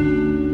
Bye.